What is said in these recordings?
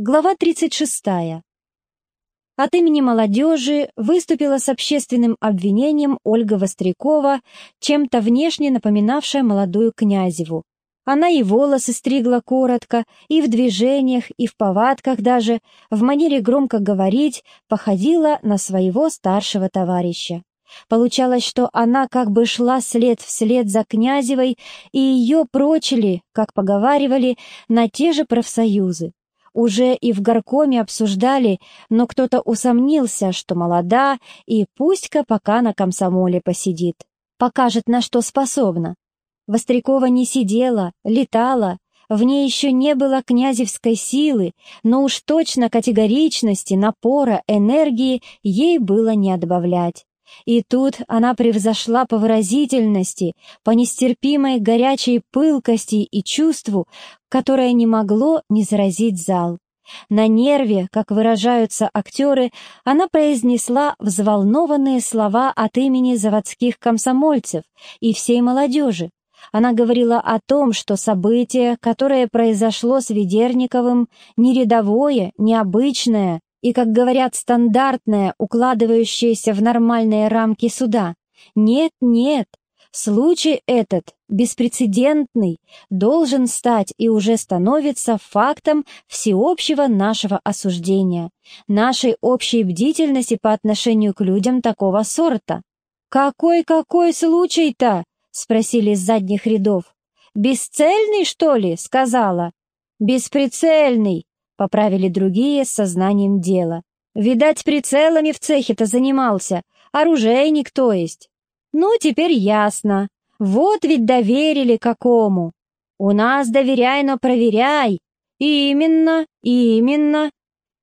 Глава 36. От имени молодежи выступила с общественным обвинением Ольга Вострякова, чем-то внешне напоминавшая молодую Князеву. Она и волосы стригла коротко, и в движениях, и в повадках даже, в манере громко говорить, походила на своего старшего товарища. Получалось, что она как бы шла след вслед за Князевой, и ее прочили, как поговаривали, на те же профсоюзы уже и в горкоме обсуждали, но кто-то усомнился, что молода, и пусть-ка пока на комсомоле посидит. Покажет, на что способна. Вострякова не сидела, летала, в ней еще не было князевской силы, но уж точно категоричности, напора, энергии ей было не отбавлять. И тут она превзошла по выразительности, по нестерпимой горячей пылкости и чувству, которое не могло не заразить зал. На нерве, как выражаются актеры, она произнесла взволнованные слова от имени заводских комсомольцев и всей молодежи. Она говорила о том, что событие, которое произошло с Ведерниковым, не рядовое, необычное, и, как говорят, стандартное, укладывающееся в нормальные рамки суда. Нет, нет, случай этот, беспрецедентный, должен стать и уже становится фактом всеобщего нашего осуждения, нашей общей бдительности по отношению к людям такого сорта. «Какой-какой случай-то?» — спросили из задних рядов. «Бесцельный, что ли?» — сказала. «Бесприцельный», Поправили другие с сознанием дела. Видать, прицелами в цехе-то занимался, оружейник, то есть. Ну, теперь ясно. Вот ведь доверили какому. У нас доверяй, но проверяй. Именно, именно.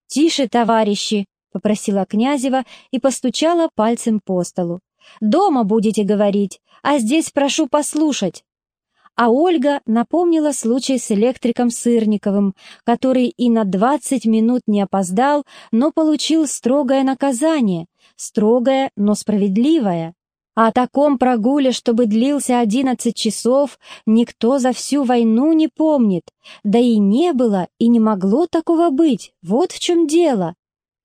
Тише, товарищи, попросила Князева и постучала пальцем по столу. Дома будете говорить, а здесь прошу послушать. А Ольга напомнила случай с электриком Сырниковым, который и на 20 минут не опоздал, но получил строгое наказание, строгое, но справедливое. О таком прогуле, чтобы длился 11 часов, никто за всю войну не помнит. Да и не было, и не могло такого быть. Вот в чем дело.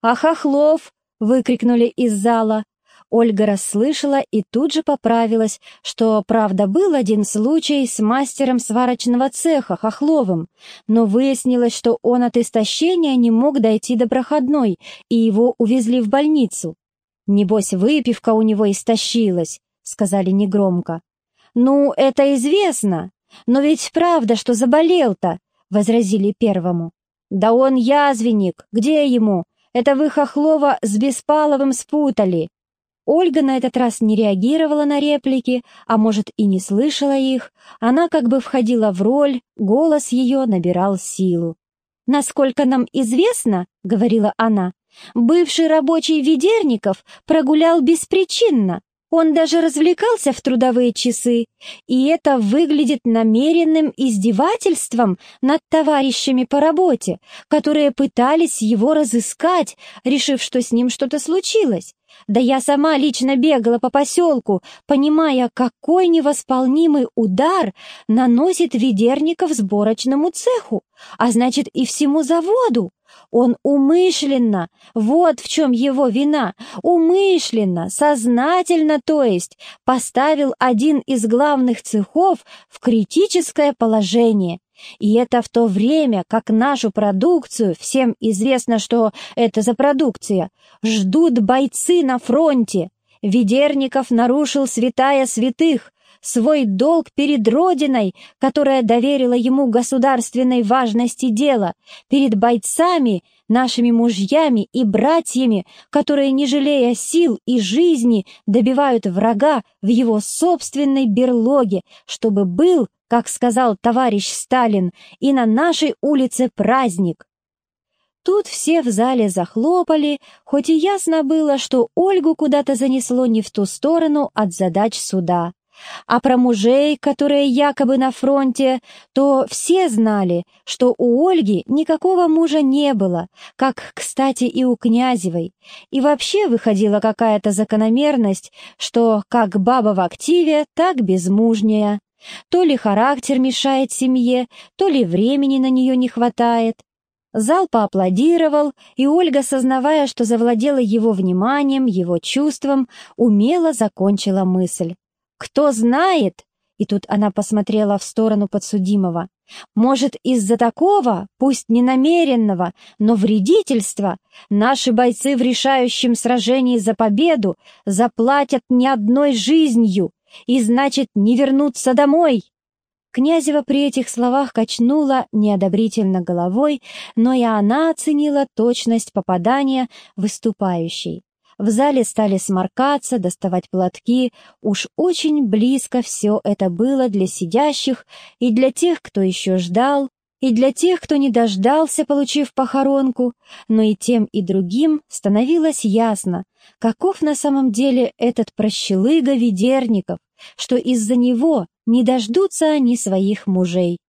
«А Хохлов!» — выкрикнули из зала. Ольга расслышала и тут же поправилась, что, правда, был один случай с мастером сварочного цеха Хохловым, но выяснилось, что он от истощения не мог дойти до проходной, и его увезли в больницу. «Небось, выпивка у него истощилась», — сказали негромко. «Ну, это известно, но ведь правда, что заболел-то», — возразили первому. «Да он язвенник, где ему? Это вы Хохлова с Беспаловым спутали», Ольга на этот раз не реагировала на реплики, а может и не слышала их, она как бы входила в роль, голос ее набирал силу. «Насколько нам известно, — говорила она, — бывший рабочий Ведерников прогулял беспричинно, он даже развлекался в трудовые часы, и это выглядит намеренным издевательством над товарищами по работе, которые пытались его разыскать, решив, что с ним что-то случилось. Да я сама лично бегала по поселку, понимая, какой невосполнимый удар наносит Ведерников сборочному цеху, а значит и всему заводу. Он умышленно, вот в чем его вина, умышленно, сознательно, то есть, поставил один из главных цехов в критическое положение. И это в то время, как нашу продукцию, всем известно, что это за продукция, ждут бойцы на фронте. Ведерников нарушил святая святых, свой долг перед Родиной, которая доверила ему государственной важности дела, перед бойцами, нашими мужьями и братьями, которые, не жалея сил и жизни, добивают врага в его собственной берлоге, чтобы был, как сказал товарищ Сталин, и на нашей улице праздник. Тут все в зале захлопали, хоть и ясно было, что Ольгу куда-то занесло не в ту сторону от задач суда. А про мужей, которые якобы на фронте, то все знали, что у Ольги никакого мужа не было, как, кстати, и у Князевой. И вообще выходила какая-то закономерность, что как баба в активе, так безмужняя. То ли характер мешает семье, то ли времени на нее не хватает. Зал поаплодировал, и Ольга, сознавая, что завладела его вниманием, его чувством, умело закончила мысль. «Кто знает?» И тут она посмотрела в сторону подсудимого. «Может, из-за такого, пусть ненамеренного, но вредительства, наши бойцы в решающем сражении за победу заплатят не одной жизнью и, значит, не вернутся домой?» Князева при этих словах качнула неодобрительно головой, но и она оценила точность попадания выступающей. В зале стали сморкаться, доставать платки. Уж очень близко все это было для сидящих и для тех, кто еще ждал, и для тех, кто не дождался, получив похоронку, но и тем и другим становилось ясно, каков на самом деле этот прощелыга Ведерников, что из-за него не дождутся они своих мужей.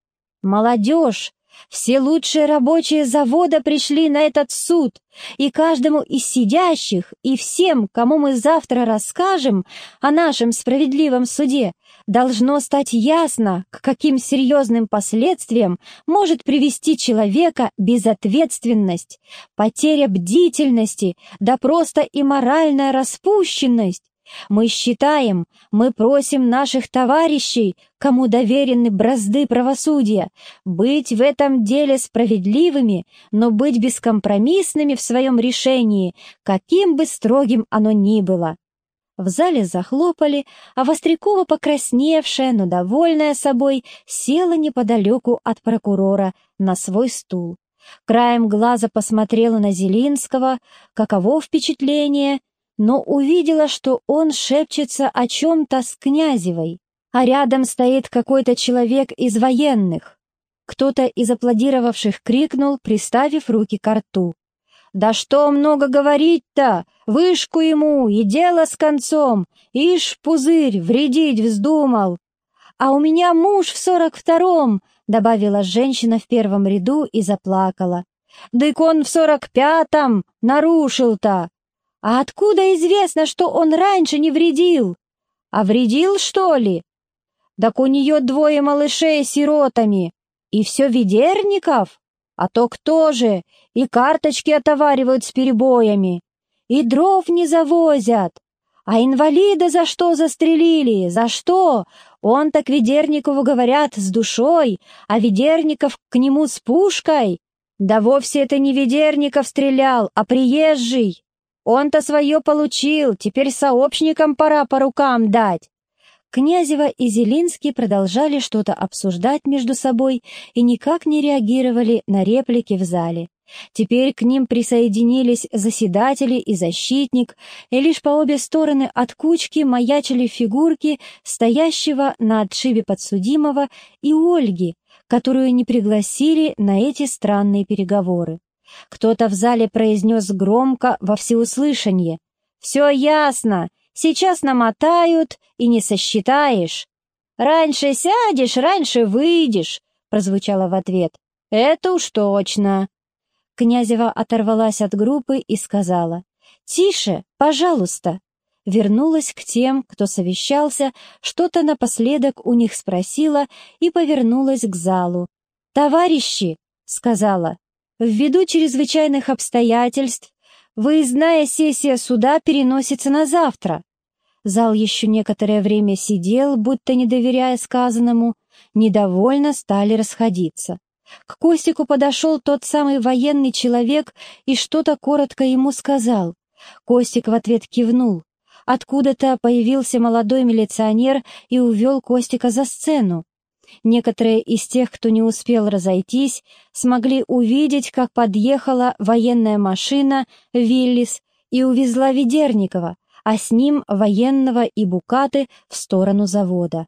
Молодежь, все лучшие рабочие завода пришли на этот суд, и каждому из сидящих, и всем, кому мы завтра расскажем о нашем справедливом суде, должно стать ясно, к каким серьезным последствиям может привести человека безответственность, потеря бдительности, да просто и моральная распущенность. Мы считаем, мы просим наших товарищей, кому доверены бразды правосудия, быть в этом деле справедливыми, но быть бескомпромиссными в своем решении, каким бы строгим оно ни было. В зале захлопали, а Вострякова, покрасневшая, но довольная собой, села неподалеку от прокурора на свой стул. Краем глаза посмотрела на Зелинского, каково впечатление — но увидела, что он шепчется о чем-то с Князевой, а рядом стоит какой-то человек из военных. Кто-то из аплодировавших крикнул, приставив руки к рту. «Да что много говорить-то! Вышку ему, и дело с концом! Ишь, пузырь, вредить вздумал!» «А у меня муж в сорок втором!» — добавила женщина в первом ряду и заплакала. «Дык он в сорок пятом нарушил-то! А откуда известно, что он раньше не вредил? А вредил, что ли? Так у нее двое малышей сиротами. И все ведерников? А то кто же? И карточки отоваривают с перебоями. И дров не завозят. А инвалида за что застрелили? За что? Он так Ведерникову говорят с душой, а Ведерников к нему с пушкой. Да вовсе это не Ведерников стрелял, а приезжий. Он-то свое получил, теперь сообщникам пора по рукам дать. Князева и Зелинский продолжали что-то обсуждать между собой и никак не реагировали на реплики в зале. Теперь к ним присоединились заседатели и защитник, и лишь по обе стороны от кучки маячили фигурки стоящего на отшибе подсудимого и Ольги, которую не пригласили на эти странные переговоры. Кто-то в зале произнес громко во всеуслышание. «Все ясно, сейчас намотают и не сосчитаешь». «Раньше сядешь, раньше выйдешь», — прозвучало в ответ. «Это уж точно». Князева оторвалась от группы и сказала. «Тише, пожалуйста». Вернулась к тем, кто совещался, что-то напоследок у них спросила и повернулась к залу. «Товарищи», — сказала, Ввиду чрезвычайных обстоятельств выездная сессия суда переносится на завтра. Зал еще некоторое время сидел, будто не доверяя сказанному, недовольно стали расходиться. К Костику подошел тот самый военный человек и что-то коротко ему сказал. Костик в ответ кивнул. Откуда-то появился молодой милиционер и увел Костика за сцену. Некоторые из тех, кто не успел разойтись, смогли увидеть, как подъехала военная машина «Виллис» и увезла Ведерникова, а с ним военного и Букаты в сторону завода.